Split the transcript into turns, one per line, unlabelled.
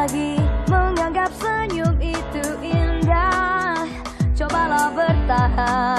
lagi menganggap senyum itu indah. Cobalah bertahan.